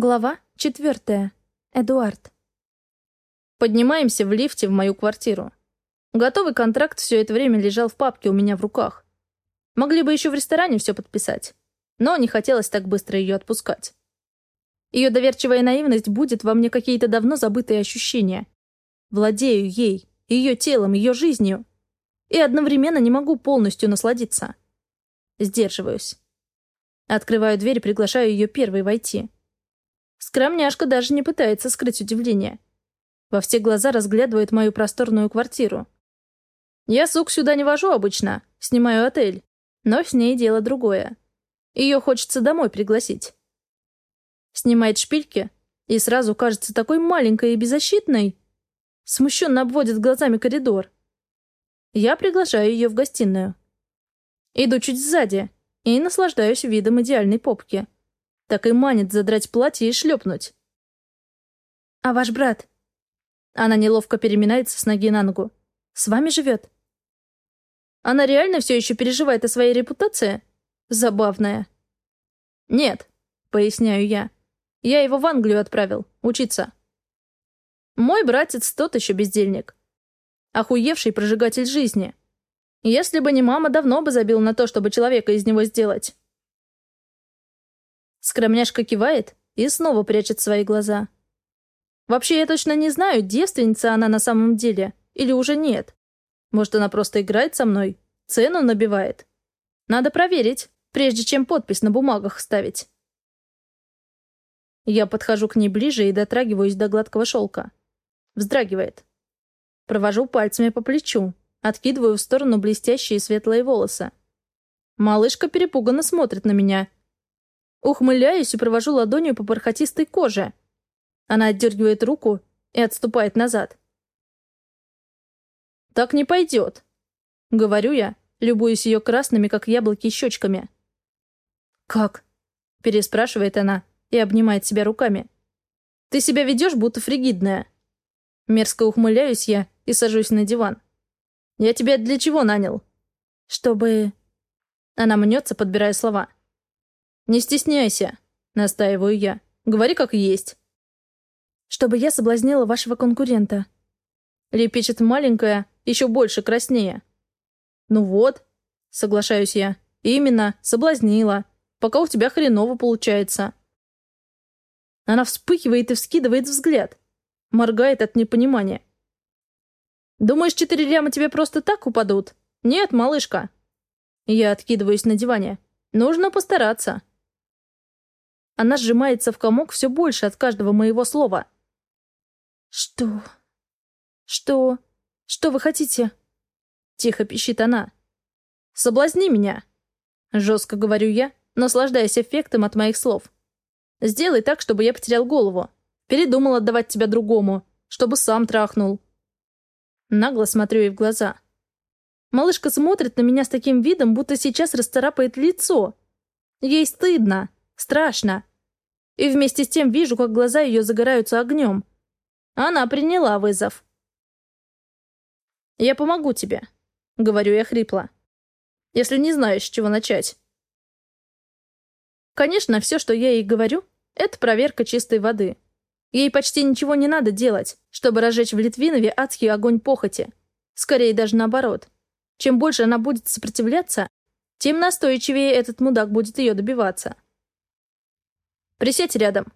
Глава четвертая. Эдуард. Поднимаемся в лифте в мою квартиру. Готовый контракт все это время лежал в папке у меня в руках. Могли бы еще в ресторане все подписать, но не хотелось так быстро ее отпускать. Ее доверчивая наивность будет во мне какие-то давно забытые ощущения. Владею ей, ее телом, ее жизнью. И одновременно не могу полностью насладиться. Сдерживаюсь. Открываю дверь и приглашаю ее первой войти. Скромняшка даже не пытается скрыть удивление. Во все глаза разглядывает мою просторную квартиру. Я сук сюда не вожу обычно, снимаю отель. Но с ней дело другое. Ее хочется домой пригласить. Снимает шпильки и сразу кажется такой маленькой и беззащитной. Смущенно обводит глазами коридор. Я приглашаю ее в гостиную. Иду чуть сзади и наслаждаюсь видом идеальной попки так и манит задрать платье и шлепнуть. «А ваш брат?» Она неловко переминается с ноги на ногу. «С вами живет?» Она реально все еще переживает о своей репутации? Забавная. «Нет», — поясняю я. «Я его в Англию отправил, учиться». Мой братец тот еще бездельник. Охуевший прожигатель жизни. Если бы не мама, давно бы забил на то, чтобы человека из него сделать. Скромняшка кивает и снова прячет свои глаза. Вообще, я точно не знаю, девственница она на самом деле или уже нет. Может, она просто играет со мной, цену набивает. Надо проверить, прежде чем подпись на бумагах ставить. Я подхожу к ней ближе и дотрагиваюсь до гладкого шелка. Вздрагивает. Провожу пальцами по плечу, откидываю в сторону блестящие светлые волосы. Малышка перепуганно смотрит на меня Ухмыляюсь и провожу ладонью по бархатистой коже. Она отдергивает руку и отступает назад. «Так не пойдет», — говорю я, любуясь ее красными, как яблоки, щечками. «Как?» — переспрашивает она и обнимает себя руками. «Ты себя ведешь, будто фригидная». Мерзко ухмыляюсь я и сажусь на диван. «Я тебя для чего нанял?» «Чтобы...» Она мнется, подбирая слова. «Не стесняйся», — настаиваю я. «Говори как есть». «Чтобы я соблазнила вашего конкурента». Лепечет маленькая, еще больше краснее. «Ну вот», — соглашаюсь я. «Именно, соблазнила. Пока у тебя хреново получается». Она вспыхивает и вскидывает взгляд. Моргает от непонимания. «Думаешь, четыре ляма тебе просто так упадут? Нет, малышка». Я откидываюсь на диване. «Нужно постараться». Она сжимается в комок все больше от каждого моего слова. «Что? Что? Что вы хотите?» Тихо пищит она. «Соблазни меня!» Жестко говорю я, наслаждаясь эффектом от моих слов. «Сделай так, чтобы я потерял голову. Передумал отдавать тебя другому, чтобы сам трахнул». Нагло смотрю ей в глаза. Малышка смотрит на меня с таким видом, будто сейчас расцарапает лицо. Ей стыдно, страшно. И вместе с тем вижу, как глаза ее загораются огнем. Она приняла вызов. «Я помогу тебе», — говорю я хрипло. «Если не знаешь, с чего начать». Конечно, все, что я ей говорю, это проверка чистой воды. Ей почти ничего не надо делать, чтобы разжечь в Литвинове адский огонь похоти. Скорее даже наоборот. Чем больше она будет сопротивляться, тем настойчивее этот мудак будет ее добиваться. Присядь рядом.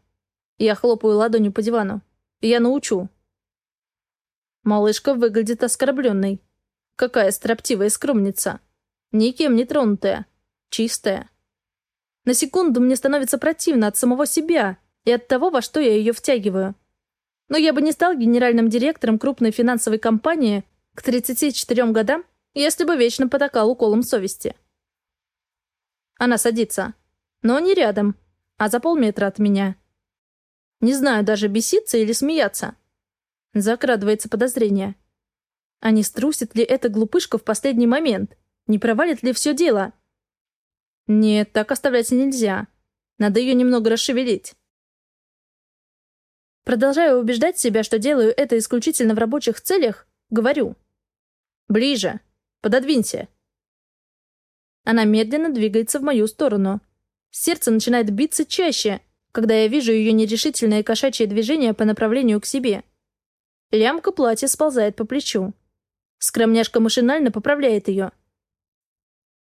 Я хлопаю ладонью по дивану. Я научу. Малышка выглядит оскорбленной. Какая строптивая скромница. Никем не тронутая. Чистая. На секунду мне становится противно от самого себя и от того, во что я ее втягиваю. Но я бы не стал генеральным директором крупной финансовой компании к 34 годам, если бы вечно потакал уколом совести. Она садится. Но не рядом, а за полметра от меня. Не знаю даже, беситься или смеяться. Закрадывается подозрение. А не струсит ли эта глупышка в последний момент? Не провалит ли все дело? Нет, так оставлять нельзя. Надо ее немного расшевелить. Продолжаю убеждать себя, что делаю это исключительно в рабочих целях, говорю. «Ближе. Пододвинься». Она медленно двигается в мою сторону. Сердце начинает биться чаще, когда я вижу ее нерешительное кошачье движение по направлению к себе. Лямка платья сползает по плечу. Скромняшка машинально поправляет ее.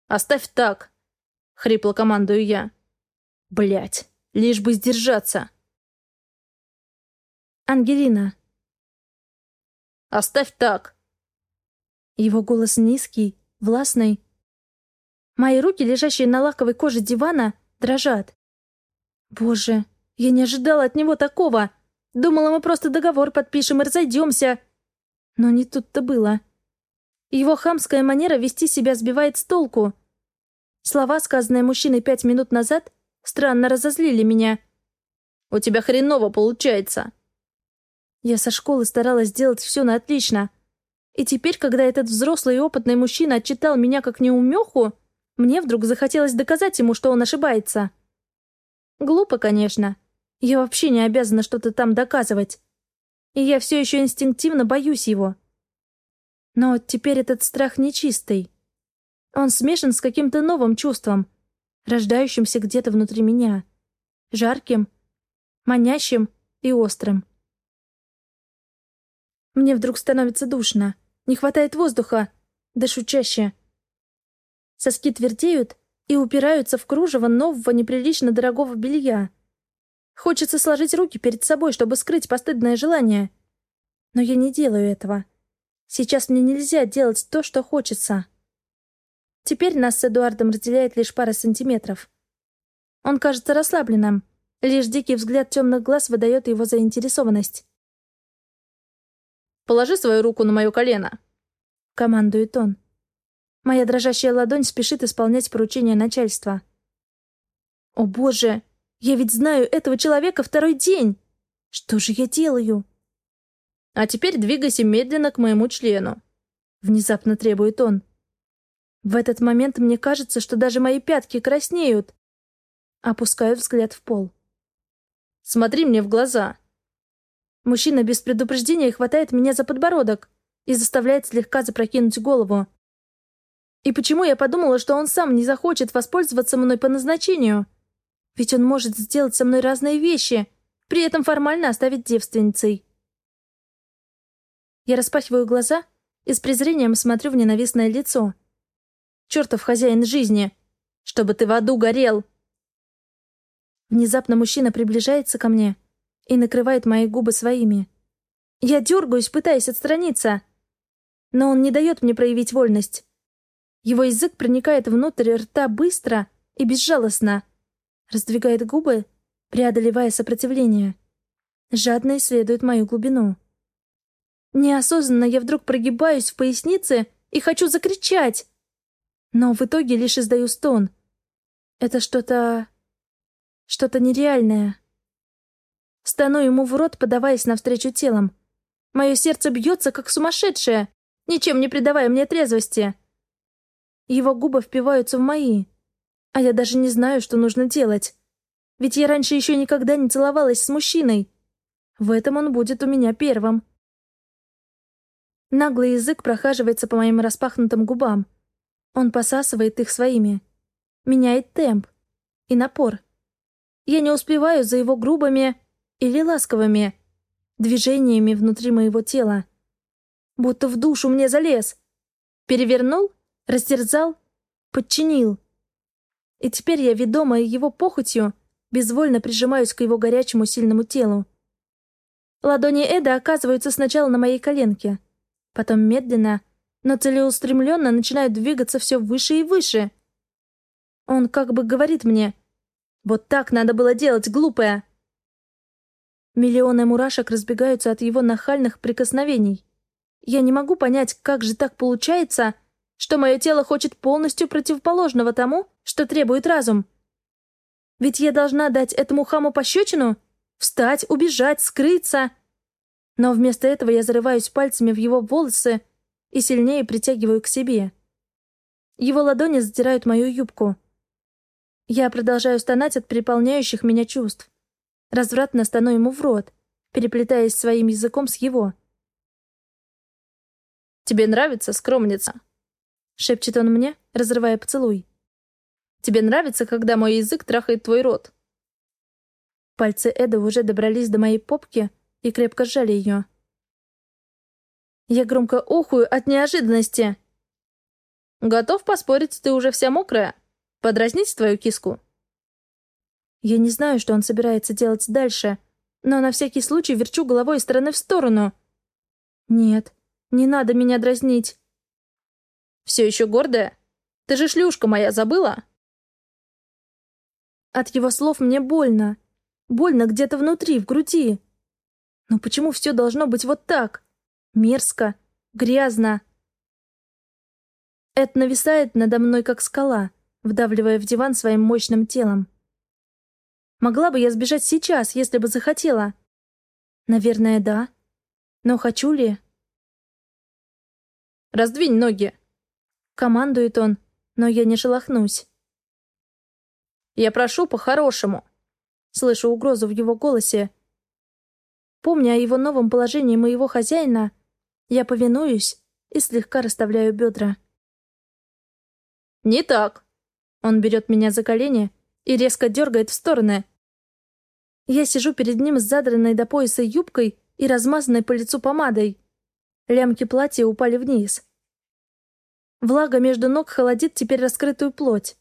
«Оставь так!» — хрипло командую я. Блять, лишь бы сдержаться. Ангелина. Оставь так. Его голос низкий, властный. Мои руки, лежащие на лаковой коже дивана, дрожат. Боже, я не ожидала от него такого. Думала, мы просто договор подпишем и разойдемся. Но не тут-то было. Его хамская манера вести себя сбивает с толку. Слова, сказанные мужчиной пять минут назад, странно разозлили меня. «У тебя хреново получается!» Я со школы старалась сделать все на отлично. И теперь, когда этот взрослый и опытный мужчина отчитал меня как неумеху, мне вдруг захотелось доказать ему, что он ошибается. Глупо, конечно. Я вообще не обязана что-то там доказывать. И я все еще инстинктивно боюсь его. Но теперь этот страх нечистый. Он смешан с каким-то новым чувством, рождающимся где-то внутри меня. Жарким, манящим и острым. Мне вдруг становится душно. Не хватает воздуха. Дышу чаще. Соски твердеют и упираются в кружево нового неприлично дорогого белья. Хочется сложить руки перед собой, чтобы скрыть постыдное желание. Но я не делаю этого. Сейчас мне нельзя делать то, что хочется. Теперь нас с Эдуардом разделяет лишь пара сантиметров. Он кажется расслабленным. Лишь дикий взгляд темных глаз выдает его заинтересованность. Положи свою руку на мое колено!» — командует он. Моя дрожащая ладонь спешит исполнять поручение начальства. «О боже! Я ведь знаю этого человека второй день! Что же я делаю?» «А теперь двигайся медленно к моему члену», — внезапно требует он. В этот момент мне кажется, что даже мои пятки краснеют. Опускаю взгляд в пол. «Смотри мне в глаза!» Мужчина без предупреждения хватает меня за подбородок и заставляет слегка запрокинуть голову. И почему я подумала, что он сам не захочет воспользоваться мной по назначению? Ведь он может сделать со мной разные вещи, при этом формально оставить девственницей. Я распахиваю глаза и с презрением смотрю в ненавистное лицо. Чертов хозяин жизни! Чтобы ты в аду горел! Внезапно мужчина приближается ко мне — и накрывает мои губы своими. Я дергаюсь, пытаясь отстраниться. Но он не дает мне проявить вольность. Его язык проникает внутрь рта быстро и безжалостно. Раздвигает губы, преодолевая сопротивление. Жадно исследует мою глубину. Неосознанно я вдруг прогибаюсь в пояснице и хочу закричать. Но в итоге лишь издаю стон. Это что-то... что-то нереальное. Стану ему в рот, подаваясь навстречу телом. Мое сердце бьется, как сумасшедшее, ничем не придавая мне трезвости. Его губы впиваются в мои, а я даже не знаю, что нужно делать. Ведь я раньше еще никогда не целовалась с мужчиной. В этом он будет у меня первым. Наглый язык прохаживается по моим распахнутым губам. Он посасывает их своими. Меняет темп и напор. Я не успеваю за его грубыми или ласковыми движениями внутри моего тела. Будто в душу мне залез. Перевернул, растерзал, подчинил. И теперь я, ведомая его похотью, безвольно прижимаюсь к его горячему сильному телу. Ладони Эда оказываются сначала на моей коленке, потом медленно, но целеустремленно начинают двигаться все выше и выше. Он как бы говорит мне, «Вот так надо было делать, глупая!» Миллионы мурашек разбегаются от его нахальных прикосновений. Я не могу понять, как же так получается, что мое тело хочет полностью противоположного тому, что требует разум. Ведь я должна дать этому хаму пощечину, встать, убежать, скрыться. Но вместо этого я зарываюсь пальцами в его волосы и сильнее притягиваю к себе. Его ладони задирают мою юбку. Я продолжаю стонать от переполняющих меня чувств. Развратно стану ему в рот, переплетаясь своим языком с его. «Тебе нравится, скромница?» Шепчет он мне, разрывая поцелуй. «Тебе нравится, когда мой язык трахает твой рот?» Пальцы Эда уже добрались до моей попки и крепко сжали ее. Я громко охую от неожиданности. «Готов поспорить, ты уже вся мокрая? Подразнить твою киску?» Я не знаю, что он собирается делать дальше, но на всякий случай верчу головой из стороны в сторону. Нет, не надо меня дразнить. Все еще гордая? Ты же шлюшка моя, забыла? От его слов мне больно. Больно где-то внутри, в груди. Но почему все должно быть вот так? Мерзко, грязно. Эд нависает надо мной, как скала, вдавливая в диван своим мощным телом. Могла бы я сбежать сейчас, если бы захотела? Наверное, да. Но хочу ли? «Раздвинь ноги!» Командует он, но я не шелохнусь. «Я прошу по-хорошему!» Слышу угрозу в его голосе. Помня о его новом положении моего хозяина, я повинуюсь и слегка расставляю бедра. «Не так!» Он берет меня за колени и резко дергает в стороны. Я сижу перед ним с задранной до пояса юбкой и размазанной по лицу помадой. Лямки платья упали вниз. Влага между ног холодит теперь раскрытую плоть.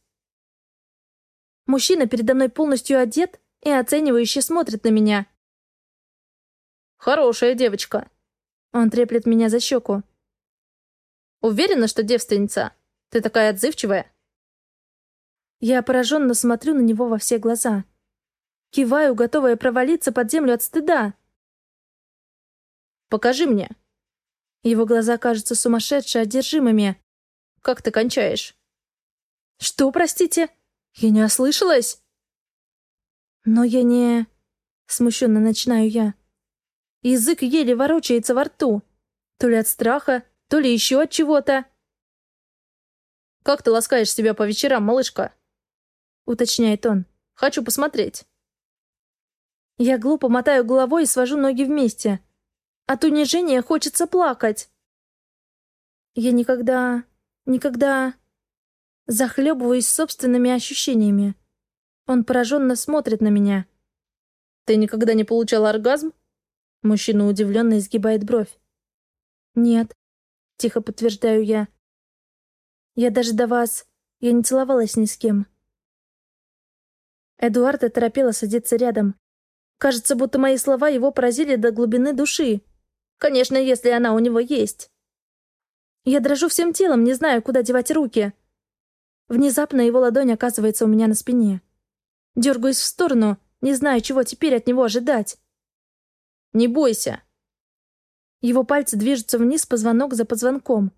Мужчина передо мной полностью одет и оценивающе смотрит на меня. «Хорошая девочка». Он треплет меня за щеку. «Уверена, что девственница? Ты такая отзывчивая?» Я пораженно смотрю на него во все глаза. Киваю, готовая провалиться под землю от стыда. «Покажи мне». Его глаза кажутся сумасшедше одержимыми. «Как ты кончаешь?» «Что, простите? Я не ослышалась?» «Но я не...» Смущенно начинаю я. Язык еле ворочается во рту. То ли от страха, то ли еще от чего-то. «Как ты ласкаешь себя по вечерам, малышка?» уточняет он. «Хочу посмотреть». Я глупо мотаю головой и свожу ноги вместе. От унижения хочется плакать. Я никогда... никогда... Захлебываюсь собственными ощущениями. Он пораженно смотрит на меня. «Ты никогда не получал оргазм?» Мужчина удивленно изгибает бровь. «Нет», — тихо подтверждаю я. «Я даже до вас... Я не целовалась ни с кем». Эдуард оторопело садится рядом. Кажется, будто мои слова его поразили до глубины души. Конечно, если она у него есть. Я дрожу всем телом, не знаю, куда девать руки. Внезапно его ладонь оказывается у меня на спине. Дергаюсь в сторону, не знаю, чего теперь от него ожидать. «Не бойся!» Его пальцы движутся вниз позвонок за позвонком.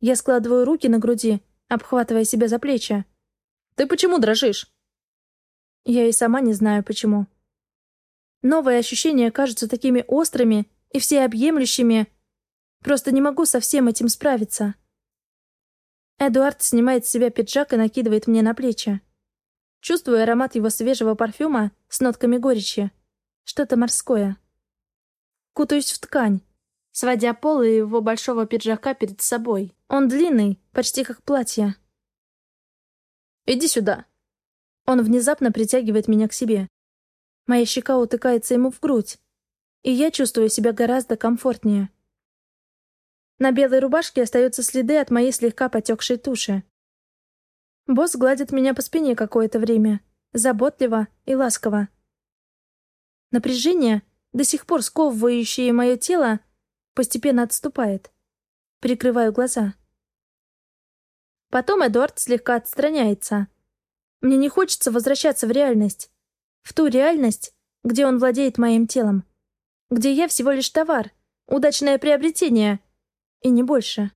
Я складываю руки на груди, обхватывая себя за плечи. «Ты почему дрожишь?» Я и сама не знаю, почему. Новые ощущения кажутся такими острыми и всеобъемлющими. Просто не могу со всем этим справиться. Эдуард снимает с себя пиджак и накидывает мне на плечи. Чувствую аромат его свежего парфюма с нотками горечи. Что-то морское. Кутаюсь в ткань, сводя полы его большого пиджака перед собой. Он длинный, почти как платье. «Иди сюда», он внезапно притягивает меня к себе. Моя щека утыкается ему в грудь, и я чувствую себя гораздо комфортнее. На белой рубашке остаются следы от моей слегка потекшей туши. Босс гладит меня по спине какое-то время, заботливо и ласково. Напряжение, до сих пор сковывающее мое тело, постепенно отступает. Прикрываю глаза. Потом Эдуард слегка отстраняется — мне не хочется возвращаться в реальность. В ту реальность, где он владеет моим телом. Где я всего лишь товар, удачное приобретение. И не больше.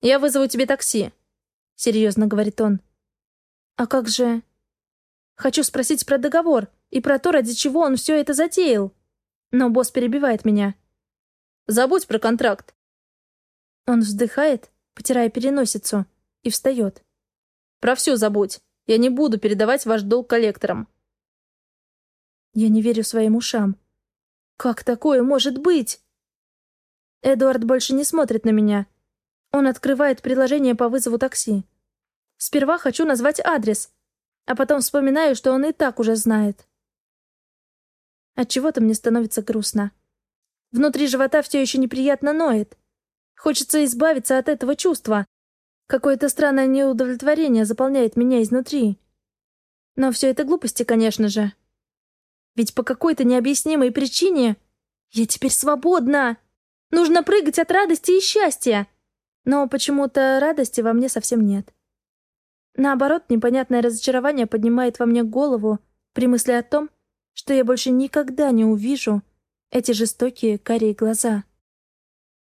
«Я вызову тебе такси», — серьезно говорит он. «А как же...» Хочу спросить про договор и про то, ради чего он все это затеял. Но босс перебивает меня. «Забудь про контракт». Он вздыхает, потирая переносицу, и встает. Про все забудь. Я не буду передавать ваш долг коллекторам. Я не верю своим ушам. Как такое может быть? Эдуард больше не смотрит на меня. Он открывает приложение по вызову такси. Сперва хочу назвать адрес, а потом вспоминаю, что он и так уже знает. Отчего-то мне становится грустно. Внутри живота все еще неприятно ноет. Хочется избавиться от этого чувства. Какое-то странное неудовлетворение заполняет меня изнутри. Но все это глупости, конечно же. Ведь по какой-то необъяснимой причине я теперь свободна. Нужно прыгать от радости и счастья. Но почему-то радости во мне совсем нет. Наоборот, непонятное разочарование поднимает во мне голову при мысли о том, что я больше никогда не увижу эти жестокие карие глаза.